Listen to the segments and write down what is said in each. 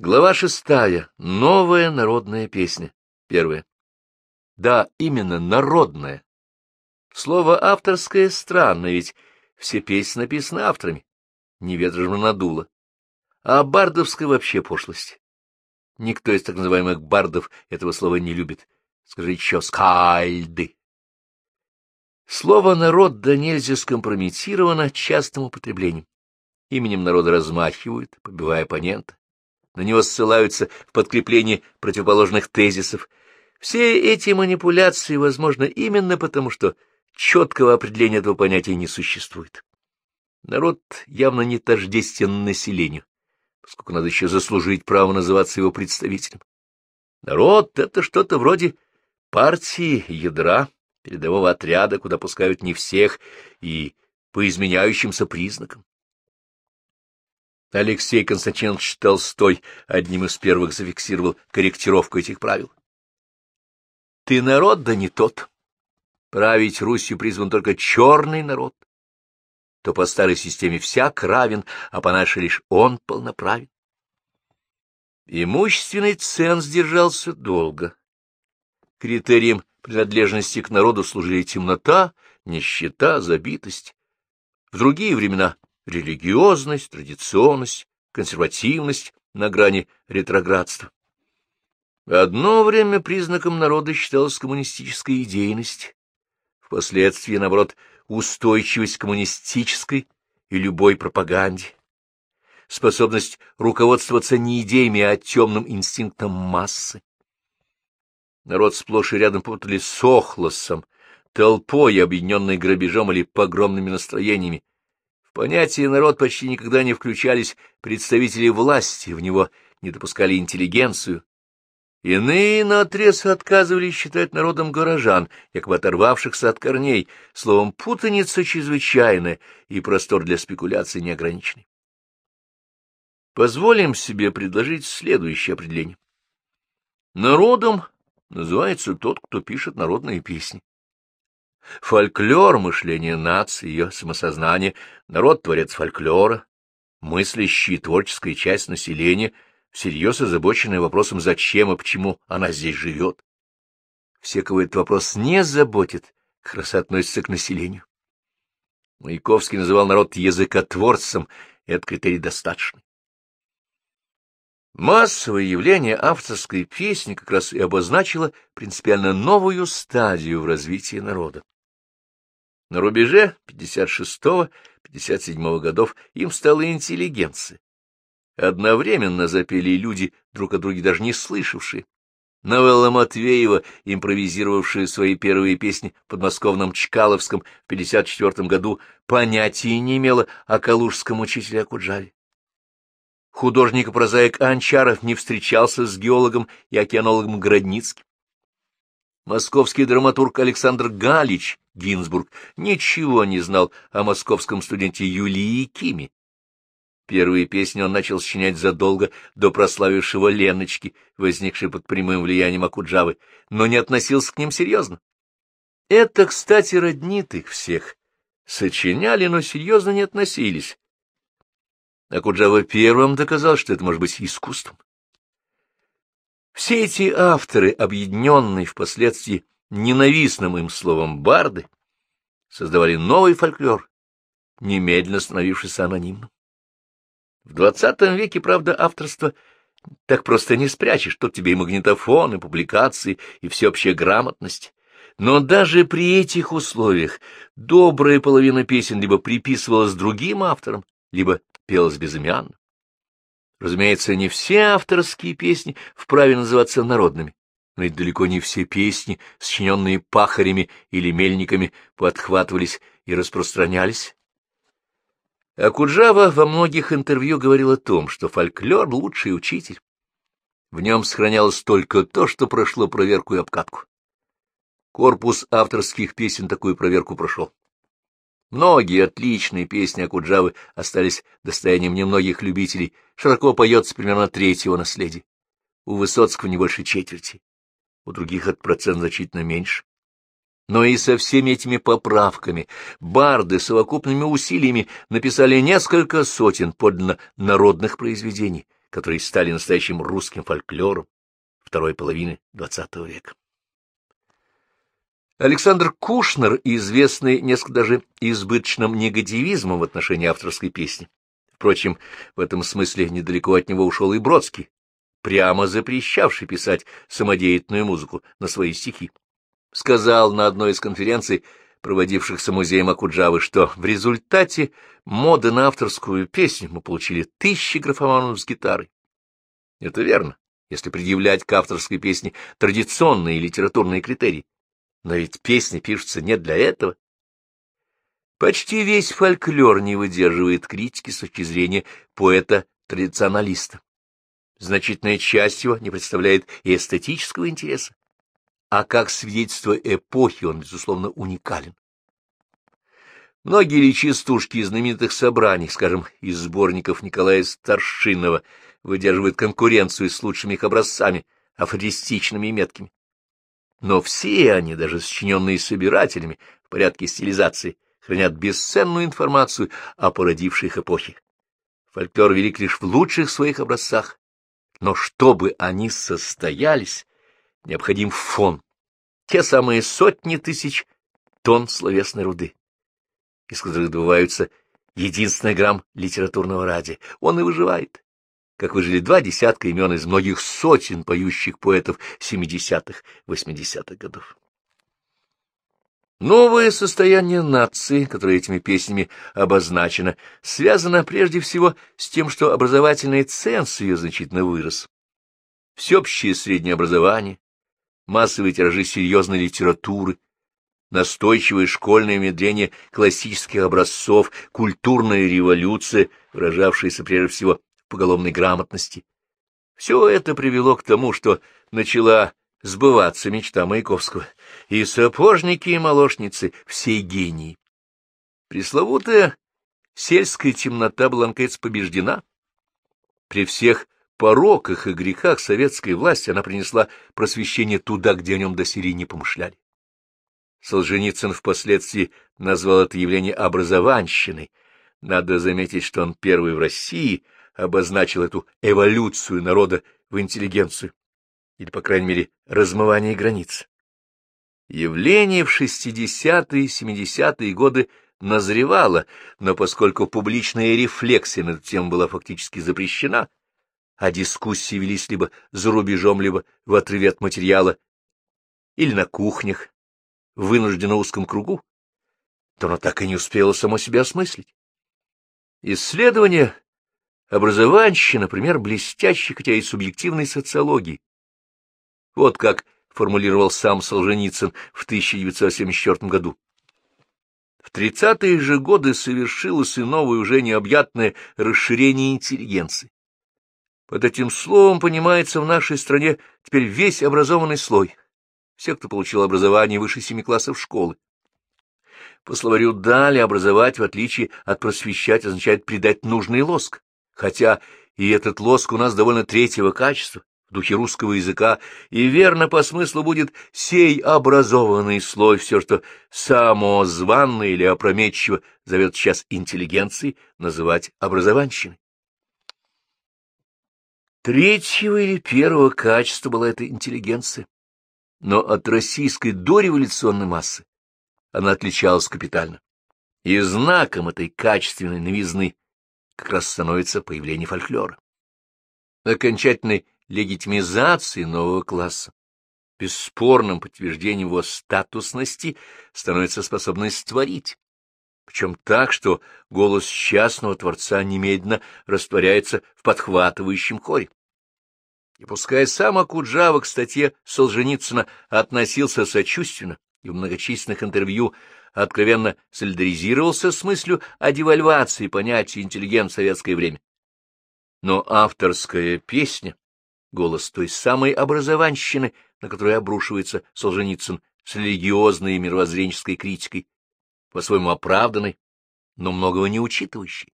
Глава шестая. Новая народная песня. Первая. Да, именно народная. Слово авторское странно, ведь все песни написаны авторами. Не ветра же надуло. А бардовская вообще пошлость. Никто из так называемых бардов этого слова не любит. Скажи еще «скальды». Слово «народ» да нельзя скомпрометировано частым употреблением. Именем народа размахивают, побивая оппонента. На него ссылаются в подкреплении противоположных тезисов. Все эти манипуляции возможны именно потому, что четкого определения этого понятия не существует. Народ явно не тождествен населению, поскольку надо еще заслужить право называться его представителем. Народ — это что-то вроде партии, ядра, передового отряда, куда пускают не всех и по изменяющимся признакам. Алексей Константинович Толстой одним из первых зафиксировал корректировку этих правил. Ты народ, да не тот. Править Русью призван только черный народ. То по старой системе всяк равен, а по нашей лишь он полноправен. Имущественный ценз держался долго. Критерием принадлежности к народу служили темнота, нищета, забитость. В другие времена религиозность, традиционность, консервативность на грани ретроградства. Одно время признаком народа считалась коммунистическая идейность, впоследствии, наоборот, устойчивость коммунистической и любой пропаганде, способность руководствоваться не идеями, а темным инстинктом массы. Народ сплошь и рядом путали с охлосом, толпой, объединенной грабежом или погромными настроениями, понятие «народ» почти никогда не включались представители власти, в него не допускали интеллигенцию. Иные наотрез отказывались считать народом горожан, якобы оторвавшихся от корней, словом, путаница чрезвычайная и простор для спекуляций неограниченный. Позволим себе предложить следующее определение. Народом называется тот, кто пишет народные песни. Фольклор — мышление нации, ее самосознание, народ-творец фольклора, мыслящая творческая часть населения, всерьез озабоченная вопросом, зачем и почему она здесь живет. Все, кого этот вопрос не заботит, как раз относятся к населению. Маяковский называл народ языкотворцем, и этот критерий достаточный. Массовое явление авторской песни как раз и обозначило принципиально новую стадию в развитии народа. На рубеже 56-57 годов им стала интеллигенция. Одновременно запели люди, друг о друге даже не слышавшие. Новелла Матвеева, импровизировавшая свои первые песни в подмосковном Чкаловском в 54 году, понятия не имела о калужском учителе Акуджаве. Художник-прозаик Анчаров не встречался с геологом и океанологом Градницким. Московский драматург Александр Галич Гинзбург ничего не знал о московском студенте Юлии Киме. Первые песни он начал сочинять задолго до прославившего Леночки, возникшей под прямым влиянием Акуджавы, но не относился к ним серьезно. Это, кстати, роднит их всех. Сочиняли, но серьезно не относились. Акуджава первым доказал, что это может быть искусством. Все эти авторы, объединенные впоследствии ненавистным им словом барды, создавали новый фольклор, немедленно становившийся анонимным. В двадцатом веке, правда, авторство так просто не спрячешь, тут тебе и магнитофон, и публикации, и всеобщая грамотность. Но даже при этих условиях добрая половина песен либо приписывалась другим авторам, либо пелась безымянно. Разумеется, не все авторские песни вправе называться народными, но ведь далеко не все песни, сочиненные пахарями или мельниками, подхватывались и распространялись. Акуджава во многих интервью говорил о том, что фольклор — лучший учитель. В нем сохранялось только то, что прошло проверку и обкатку. Корпус авторских песен такую проверку прошел. Многие отличные песни Акуджавы остались достоянием немногих любителей, широко поется примерно треть его наследия. У Высоцкого не больше четверти, у других от процент значительно меньше. Но и со всеми этими поправками барды совокупными усилиями написали несколько сотен подлинно народных произведений, которые стали настоящим русским фольклором второй половины XX века. Александр Кушнер, известный несколько даже избыточным негативизмом в отношении авторской песни. Впрочем, в этом смысле недалеко от него ушел и Бродский, прямо запрещавший писать самодеятельную музыку на свои стихи. Сказал на одной из конференций, проводившихся музеем Акуджавы, что в результате моды на авторскую песню мы получили тысячи графоманов с гитарой. Это верно, если предъявлять к авторской песне традиционные литературные критерии. Но ведь песни пишутся не для этого. Почти весь фольклор не выдерживает критики с точки зрения поэта-традиционалиста. Значительная часть его не представляет и эстетического интереса, а как свидетельство эпохи он, безусловно, уникален. Многие личистушки из знаменитых собраний, скажем, из сборников Николая Старшинова, выдерживают конкуренцию с лучшими их образцами, афористичными и меткими но все они, даже сочиненные собирателями в порядке стилизации, хранят бесценную информацию о породившей их эпохе. Фольклор велик лишь в лучших своих образцах, но чтобы они состоялись, необходим фон, те самые сотни тысяч тонн словесной руды, из которых добываются единственный грамм литературного ради. Он и выживает как выжили два десятка имен из многих сотен поющих поэтов 70-х, 80-х годов. Новое состояние нации, которое этими песнями обозначено, связано прежде всего с тем, что образовательный ценз ее значительно вырос. Всеобщее среднее образование, массовые тиражи серьезной литературы, настойчивое школьное внедрение классических образцов, культурная революция, выражавшаяся прежде всего поголовной грамотности. Все это привело к тому, что начала сбываться мечта Маяковского, и сапожники, и молочницы — все гении. Пресловутая сельская темнота была, наконец, побеждена. При всех пороках и грехах советской власти она принесла просвещение туда, где о нем доселе не помышляли. Солженицын впоследствии назвал это явление образованщиной. Надо заметить, что он первый в России — обозначил эту эволюцию народа в интеллигенцию, или, по крайней мере, размывание границ. Явление в 60-е и 70-е годы назревало, но поскольку публичная рефлексия над тем была фактически запрещена, а дискуссии велись либо за рубежом, либо в отрыве от материала, или на кухнях, вынужденно узком кругу, то оно так и не успело само себя осмыслить. Исследования образованщина, например, блестящей, хотя и субъективной социологии. Вот как формулировал сам Солженицын в 1974 году. В 30-е же годы совершилось и новое уже необъятное расширение интеллигенции. Под этим словом понимается в нашей стране теперь весь образованный слой, все, кто получил образование выше семи классов школы. По словарю «дали» образовать, в отличие от просвещать, означает придать нужный лоск хотя и этот лоск у нас довольно третьего качества, духе русского языка, и верно по смыслу будет сей образованный слой, все, что самозванно или опрометчиво зовет сейчас интеллигенцией, называть образованщиной. Третьего или первого качества была эта интеллигенция, но от российской дореволюционной массы она отличалась капитально. И знаком этой качественной новизны как раз становится появление фольклора. Окончательной легитимизации нового класса, бесспорным подтверждением его статусности становится способность творить, причем так, что голос частного творца немедленно растворяется в подхватывающем хоре. И пускай сам Акуджава к статье Солженицына относился сочувственно и в многочисленных интервью откровенно солидаризировался с мыслью о девальвации понятия интеллигент в советское время. Но авторская песня, голос той самой образованщины, на которую обрушивается Солженицын с религиозной и мировоззренческой критикой, по-своему оправданной, но многого не учитывающей.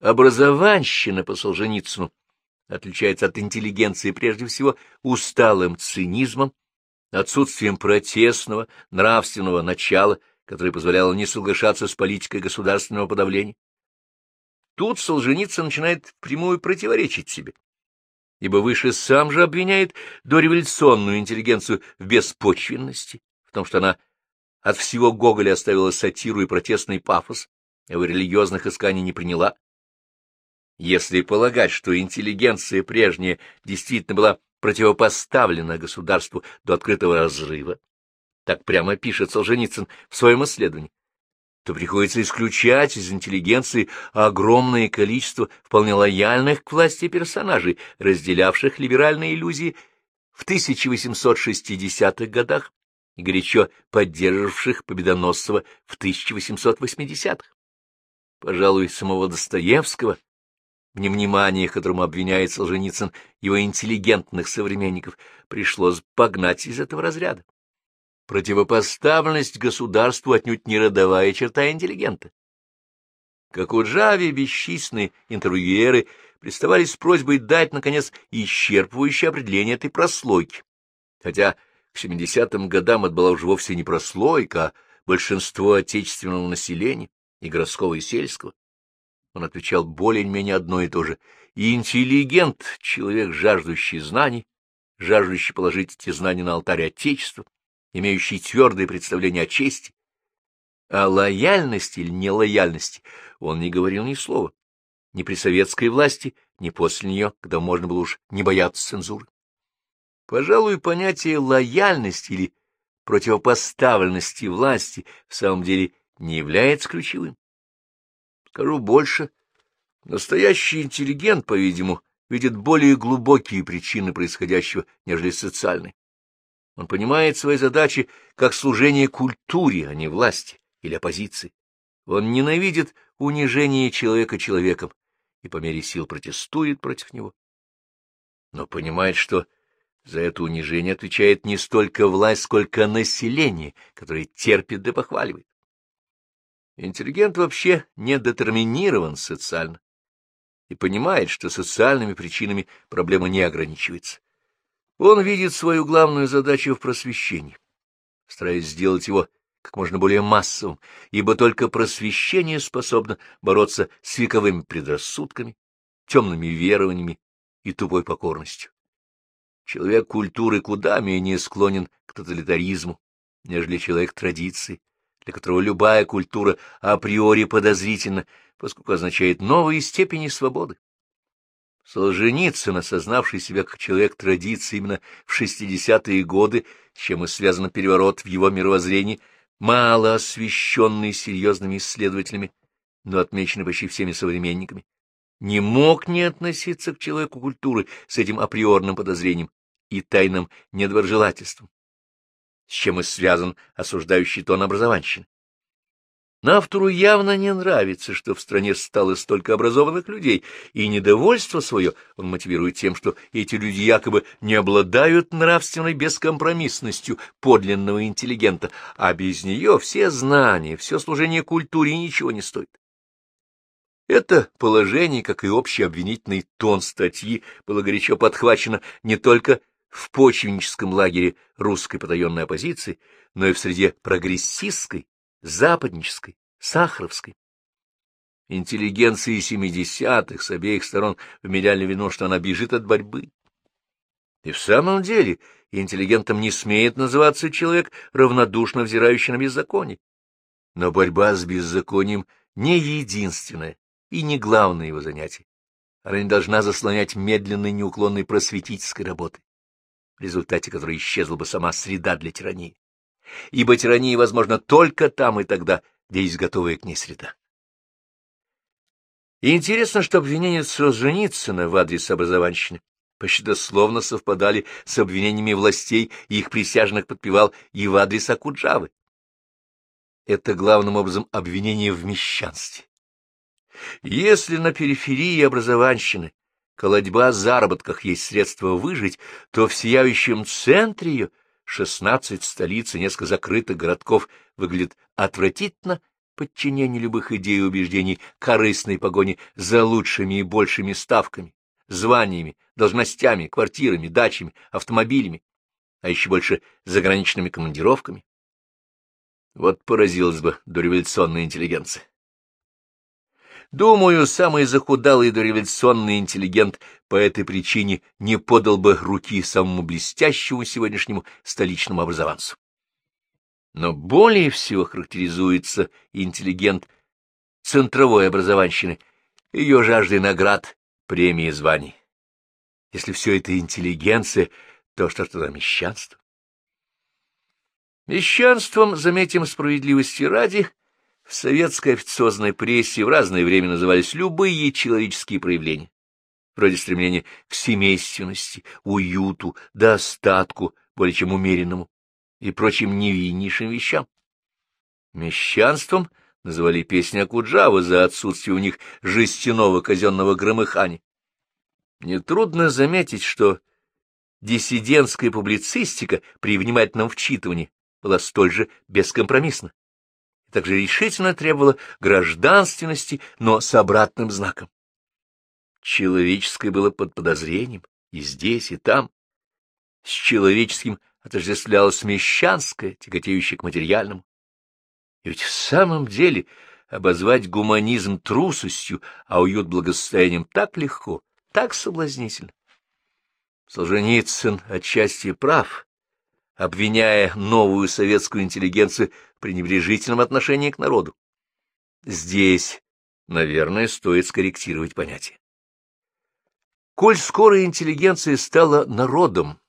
Образованщина по Солженицыну отличается от интеллигенции прежде всего усталым цинизмом, отсутствием протестного, нравственного начала, которое позволяло не соглашаться с политикой государственного подавления. тут Солженицын начинает прямую противоречить себе, ибо выше сам же обвиняет дореволюционную интеллигенцию в беспочвенности, в том, что она от всего Гоголя оставила сатиру и протестный пафос, а его религиозных исканий не приняла. Если полагать, что интеллигенция прежняя действительно была противопоставлена государству до открытого разрыва, так прямо пишет Солженицын в своем исследовании, то приходится исключать из интеллигенции огромное количество вполне лояльных к власти персонажей, разделявших либеральные иллюзии в 1860-х годах и горячо поддерживавших Победоносцева в 1880-х. Пожалуй, самого Достоевского, в невнимании, которому обвиняет Солженицын его интеллигентных современников, пришлось погнать из этого разряда. Противопоставленность государству отнюдь не родовая черта интеллигента. Как у Джави бесчисленные интервьюеры приставали с просьбой дать, наконец, исчерпывающее определение этой прослойки. Хотя к 70-м годам это была уже вовсе не прослойка, а большинство отечественного населения, и городского, и сельского. Он отвечал более-менее одно и то же. интеллигент — человек, жаждущий знаний, жаждущий положить эти знания на алтарь Отечества, имеющий твердое представление о чести. О лояльности или нелояльности он не говорил ни слова, ни при советской власти, ни после нее, когда можно было уж не бояться цензуры. Пожалуй, понятие лояльности или противопоставленности власти в самом деле не является ключевым. Скажу больше, настоящий интеллигент, по-видимому, видит более глубокие причины происходящего, нежели социальные. Он понимает свои задачи как служение культуре, а не власти или оппозиции. Он ненавидит унижение человека человеком и по мере сил протестует против него. Но понимает, что за это унижение отвечает не столько власть, сколько население, которое терпит и похваливает. Интеллигент вообще не детерминирован социально и понимает, что социальными причинами проблема не ограничивается. Он видит свою главную задачу в просвещении, стараясь сделать его как можно более массовым, ибо только просвещение способно бороться с вековыми предрассудками, темными верованиями и тупой покорностью. Человек культуры куда менее склонен к тоталитаризму, нежели человек традиции, для которого любая культура априори подозрительна, поскольку означает новые степени свободы. Солженицын, осознавший себя как человек традиции именно в 60-е годы, чем и связан переворот в его мировоззрении, мало освещенный серьезными исследователями, но отмеченный почти всеми современниками, не мог не относиться к человеку культуры с этим априорным подозрением и тайным недоброжелательством, с чем и связан осуждающий тон образованщины. Но автору явно не нравится, что в стране стало столько образованных людей, и недовольство свое он мотивирует тем, что эти люди якобы не обладают нравственной бескомпромиссностью подлинного интеллигента, а без нее все знания, все служение культуре ничего не стоит. Это положение, как и общий обвинительный тон статьи, было горячо подхвачено не только в почвенническом лагере русской потаенной оппозиции, но и в среде прогрессистской, западнической, сахаровской. Интеллигенции семидесятых с обеих сторон вмеряли вину, что она бежит от борьбы. И в самом деле интеллигентом не смеет называться человек, равнодушно взирающий на беззаконие. Но борьба с беззаконием не единственное и не главное его занятие. Она не должна заслонять медленной неуклонной просветительской работы, в результате которой исчезла бы сама среда для тирании ибо тирания возможна только там и тогда, где есть готовая к ней среда. И интересно, что обвинения Солженицына в адрес образованщины почти дословно совпадали с обвинениями властей и их присяжных подпевал и в адрес Акуджавы. Это главным образом обвинение в мещанстве. Если на периферии образованщины колодьба о заработках есть средство выжить, то в сияющем центре ее — шестнадцать столиц и несколько закрытых городков выглядит отвратительно подчинение любых идей и убеждений корыстной погони за лучшими и большими ставками, званиями, должностями, квартирами, дачами, автомобилями, а еще больше заграничными командировками. Вот поразилась бы дореволюционная интеллигенция. Думаю, самый захудалый дореволюционный интеллигент по этой причине не подал бы руки самому блестящему сегодняшнему столичному образованцу. Но более всего характеризуется интеллигент центровой образованщины, ее жаждой наград, премии и званий. Если все это интеллигенция, то что ж тогда мещанство? Мещанством, заметим справедливости ради, в советской официозной прессе в разное время назывались любые человеческие проявления, вроде стремления к семейственности, уюту, достатку, более чем умеренному, и прочим невиннейшим вещам. Мещанством называли песни Акуджавы за отсутствие у них жестяного казенного громыхания. Нетрудно заметить, что диссидентская публицистика при внимательном вчитывании была столь же бескомпромиссна и также решительно требовала гражданственности, но с обратным знаком. Человеческое было под подозрением и здесь, и там. С человеческим отождествлялось мещанское, тяготеющее к материальному. И ведь в самом деле обозвать гуманизм трусостью, а уют благосостоянием так легко, так соблазнительно. Солженицын отчасти прав, обвиняя новую советскую интеллигенцию пренебрежительном отношении к народу. Здесь, наверное, стоит скорректировать понятие. Коль скоро интеллигенция стала народом,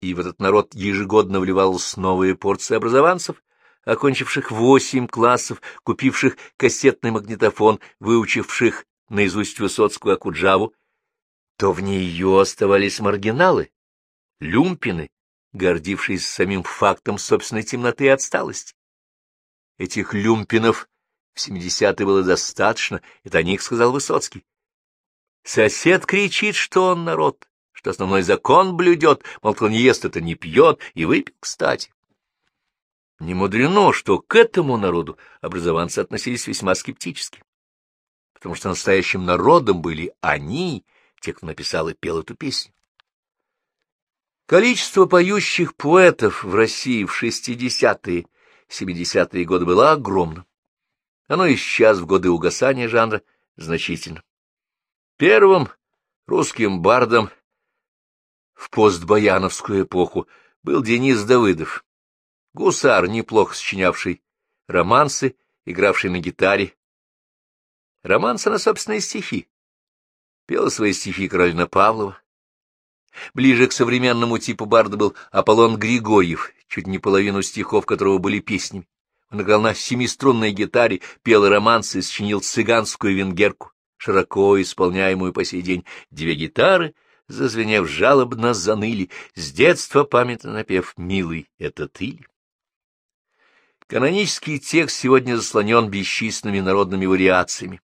и в этот народ ежегодно вливалась новая порция образованцев, окончивших восемь классов, купивших кассетный магнитофон, выучивших наизусть Высоцкую Акуджаву, то в нее оставались маргиналы, люмпины, гордившись самим фактом собственной темноты и отсталости. Этих люмпинов в 70-е было достаточно, это о них сказал Высоцкий. Сосед кричит, что он народ, что основной закон блюдет, мол, кто не ест, это не пьет, и выпил, кстати. Не мудрено, что к этому народу образованцы относились весьма скептически, потому что настоящим народом были они, те, кто написал и пел эту песню. Количество поющих поэтов в России в 60-е, 70-е годы было огромным. Оно и сейчас, в годы угасания жанра, значительно. Первым русским бардом в постбояновскую эпоху был Денис Давыдов, гусар, неплохо сочинявший романсы, игравший на гитаре. Романсы на собственные стихи. Пела свои стихи Каролина Павлова. Ближе к современному типу барда был Аполлон Григорьев, чуть не половину стихов которого были песнями. Он играл на семиструнной гитаре, пел романсы и сочинил цыганскую венгерку, широко исполняемую по сей день. Две гитары, зазвенев жалобно, заныли, с детства памятно напев «Милый, это ты ли?». Канонический текст сегодня заслонен бесчисленными народными вариациями.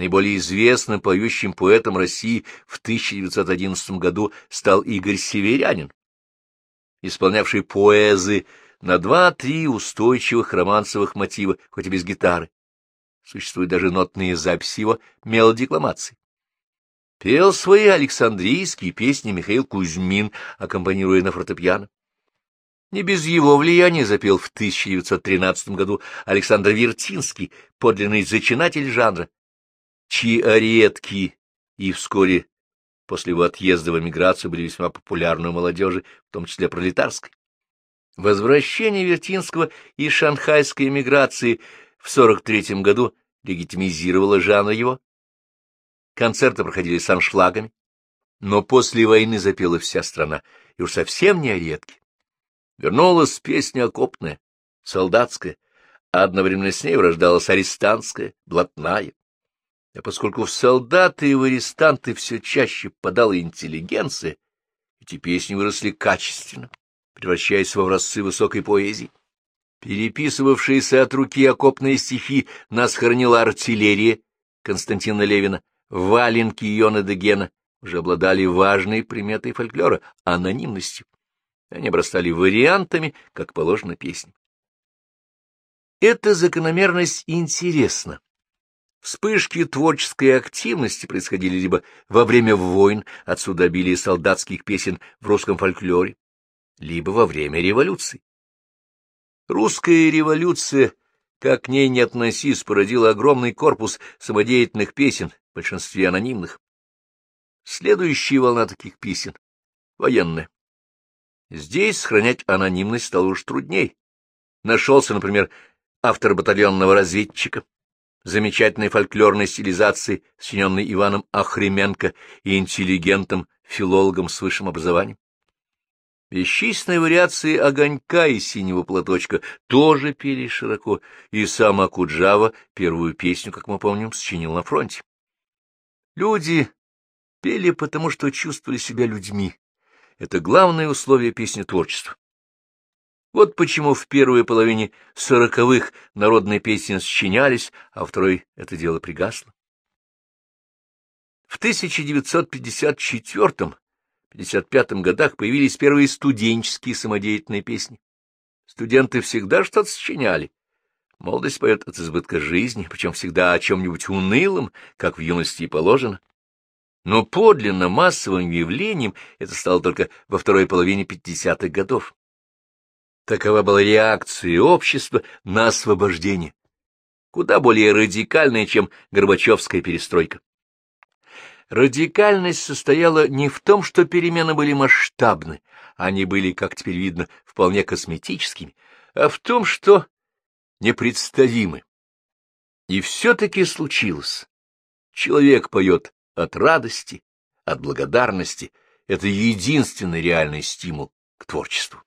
Наиболее известным поющим поэтом России в 1911 году стал Игорь Северянин, исполнявший поэзы на два-три устойчивых романсовых мотива, хоть и без гитары. Существуют даже нотные записи его мелодикламации. Пел свои Александрийские песни Михаил Кузьмин, аккомпанируя на фортепиано. Не без его влияния запел в 1913 году Александр Вертинский, подлинный зачинатель жанра, чьи ариетки и вскоре после его отъезда в эмиграцию были весьма популярны у молодежи, в том числе пролетарской. Возвращение Вертинского из шанхайской эмиграции в 43 году легитимизировало жанр его. Концерты проходили с аншлагами, но после войны запела вся страна, и уж совсем не ариетки. Вернулась песня окопная, солдатская, а одновременно с ней рождалась арестантская, блатная. А поскольку в солдаты и в арестанты все чаще подала интеллигенция, эти песни выросли качественно, превращаясь в образцы высокой поэзии. Переписывавшиеся от руки окопные стихи нас хранила артиллерия Константина Левина, валенки Йона Дегена уже обладали важной приметой фольклора — анонимностью. Они обрастали вариантами, как положено песне. Эта закономерность интересна Вспышки творческой активности происходили либо во время войн, отсюда обилие солдатских песен в русском фольклоре, либо во время революции. Русская революция как к ней не относись, породила огромный корпус самодеятельных песен, в большинстве анонимных. Следующая волна таких песен — военная. Здесь сохранять анонимность стало уж трудней. Нашелся, например, автор батальонного разведчика, замечательной фольклорной стилизации, сочиненной Иваном Охременко и интеллигентом, филологом с высшим образованием. Бесчисленные вариации огонька и синего платочка тоже пели широко, и сам Акуджава первую песню, как мы помним, сочинил на фронте. Люди пели потому, что чувствовали себя людьми. Это главное условие песни творчества. Вот почему в первой половине сороковых народные песни сочинялись, а второй это дело пригасло. В 1954 1955 годах появились первые студенческие самодеятельные песни. Студенты всегда что-то сочиняли. Молодость поет от избытка жизни, причем всегда о чем-нибудь унылом, как в юности и положено. Но подлинно массовым явлением это стало только во второй половине 50-х годов. Такова была реакция общества на освобождение, куда более радикальная, чем Горбачевская перестройка. Радикальность состояла не в том, что перемены были масштабны, они были, как теперь видно, вполне косметическими, а в том, что непредставимы. И все-таки случилось. Человек поет от радости, от благодарности. Это единственный реальный стимул к творчеству.